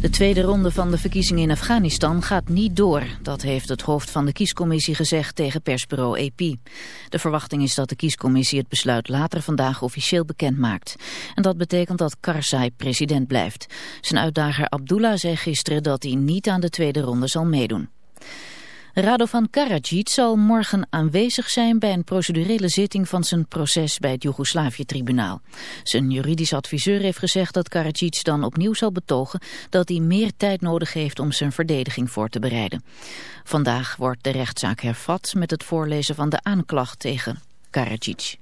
De tweede ronde van de verkiezingen in Afghanistan gaat niet door. Dat heeft het hoofd van de kiescommissie gezegd tegen persbureau AP. De verwachting is dat de kiescommissie het besluit later vandaag officieel bekend maakt. En dat betekent dat Karzai president blijft. Zijn uitdager Abdullah zei gisteren dat hij niet aan de tweede ronde zal meedoen. Radovan Karadzic zal morgen aanwezig zijn bij een procedurele zitting van zijn proces bij het Joegoslavië-tribunaal. Zijn juridisch adviseur heeft gezegd dat Karadzic dan opnieuw zal betogen dat hij meer tijd nodig heeft om zijn verdediging voor te bereiden. Vandaag wordt de rechtszaak hervat met het voorlezen van de aanklacht tegen Karadzic.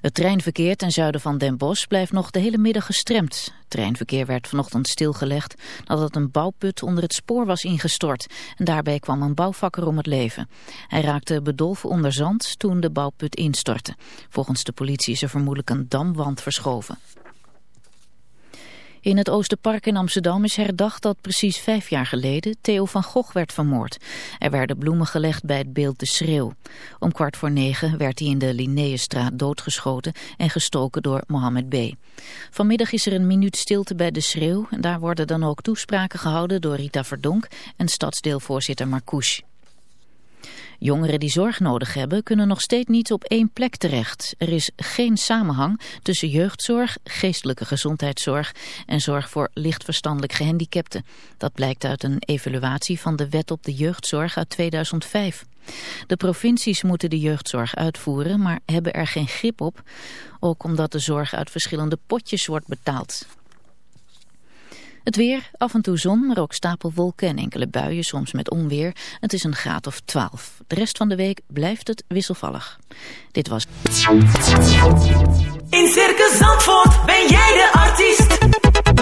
Het treinverkeer ten zuiden van Den Bosch blijft nog de hele middag gestremd. Het treinverkeer werd vanochtend stilgelegd nadat een bouwput onder het spoor was ingestort. En daarbij kwam een bouwvakker om het leven. Hij raakte bedolven onder zand toen de bouwput instortte. Volgens de politie is er vermoedelijk een damwand verschoven. In het Oosterpark in Amsterdam is herdacht dat precies vijf jaar geleden Theo van Gogh werd vermoord. Er werden bloemen gelegd bij het beeld De Schreeuw. Om kwart voor negen werd hij in de Linnaeusstraat doodgeschoten en gestoken door Mohammed B. Vanmiddag is er een minuut stilte bij De Schreeuw daar worden dan ook toespraken gehouden door Rita Verdonk en stadsdeelvoorzitter Marcouche. Jongeren die zorg nodig hebben kunnen nog steeds niet op één plek terecht. Er is geen samenhang tussen jeugdzorg, geestelijke gezondheidszorg en zorg voor lichtverstandelijk gehandicapten. Dat blijkt uit een evaluatie van de wet op de jeugdzorg uit 2005. De provincies moeten de jeugdzorg uitvoeren, maar hebben er geen grip op. Ook omdat de zorg uit verschillende potjes wordt betaald. Het weer, af en toe zon, maar ook stapelwolken en enkele buien, soms met onweer. Het is een graad of 12. De rest van de week blijft het wisselvallig. Dit was... In Circus Zandvoort ben jij de artiest.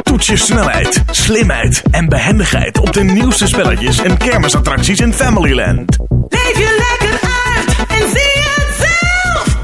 Toets je snelheid, slimheid en behendigheid op de nieuwste spelletjes en kermisattracties in Familyland. Leef je lekker uit en zie het zelf.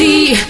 see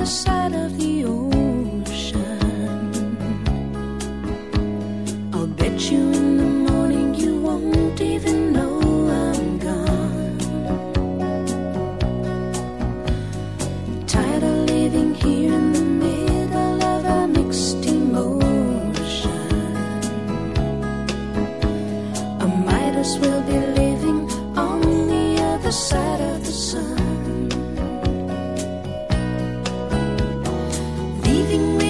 other side of the ocean. I'll bet you in the morning you won't even know I'm gone. Tired of living here in the middle of a mixed emotion. I might as well be living on the other side of the sun. living with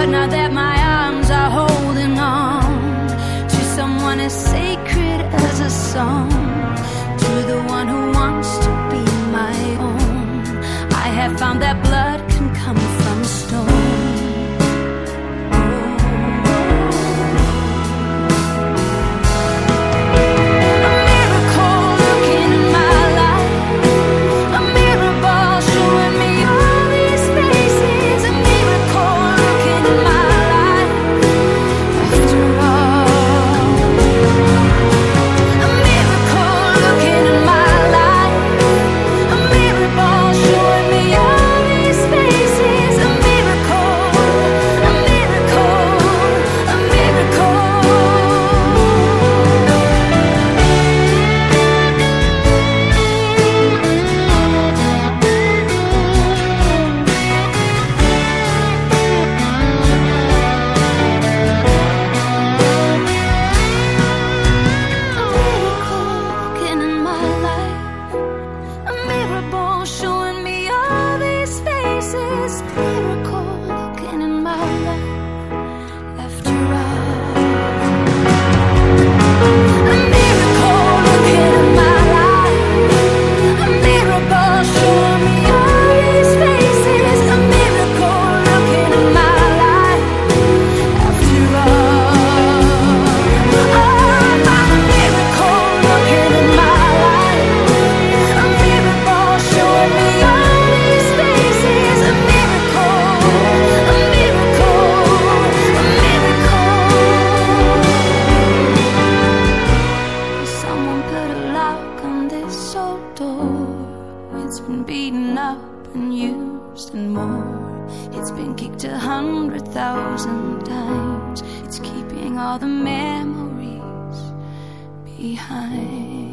But now that my arms are holding on to someone as sacred as a song, to the one who wants to be my own, I have found that blood. beaten up and used and more. It's been kicked a hundred thousand times. It's keeping all the memories behind.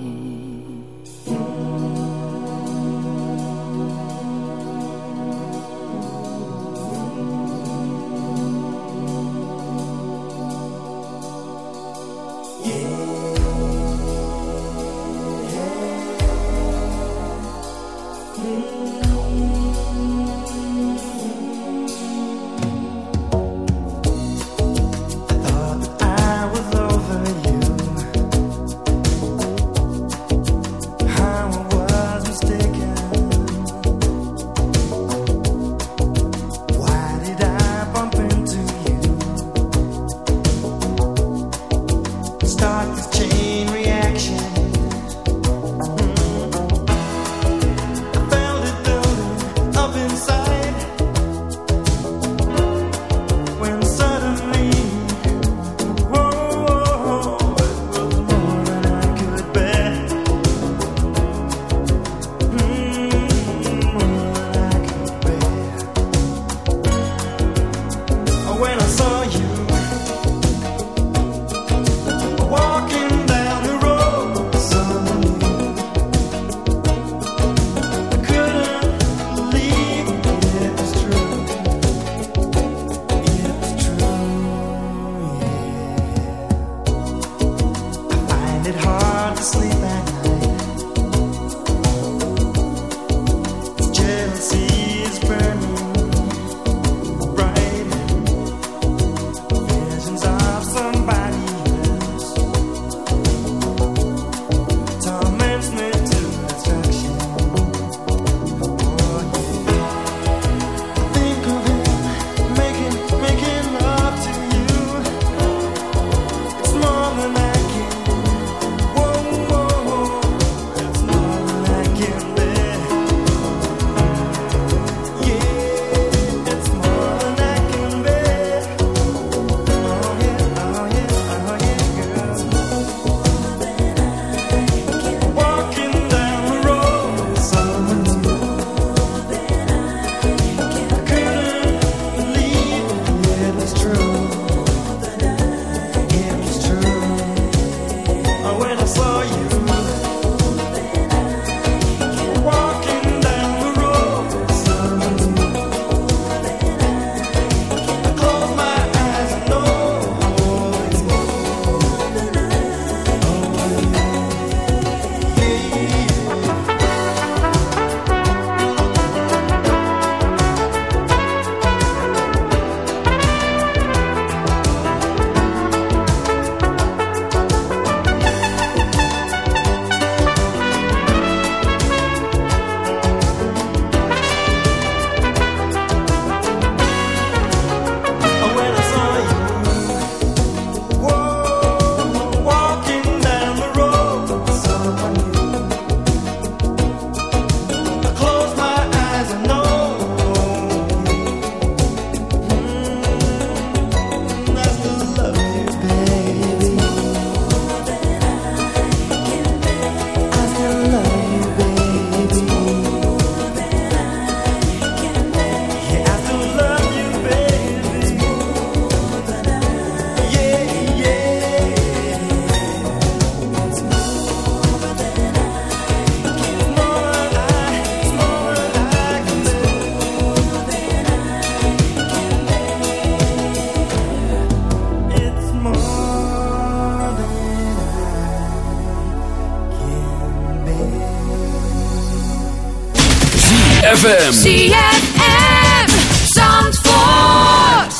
ZFM. ZFM. Zandvoort.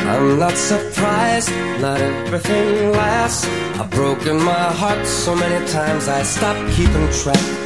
I'm not surprised, not everything lasts. I've broken my heart so many times I stopped keeping track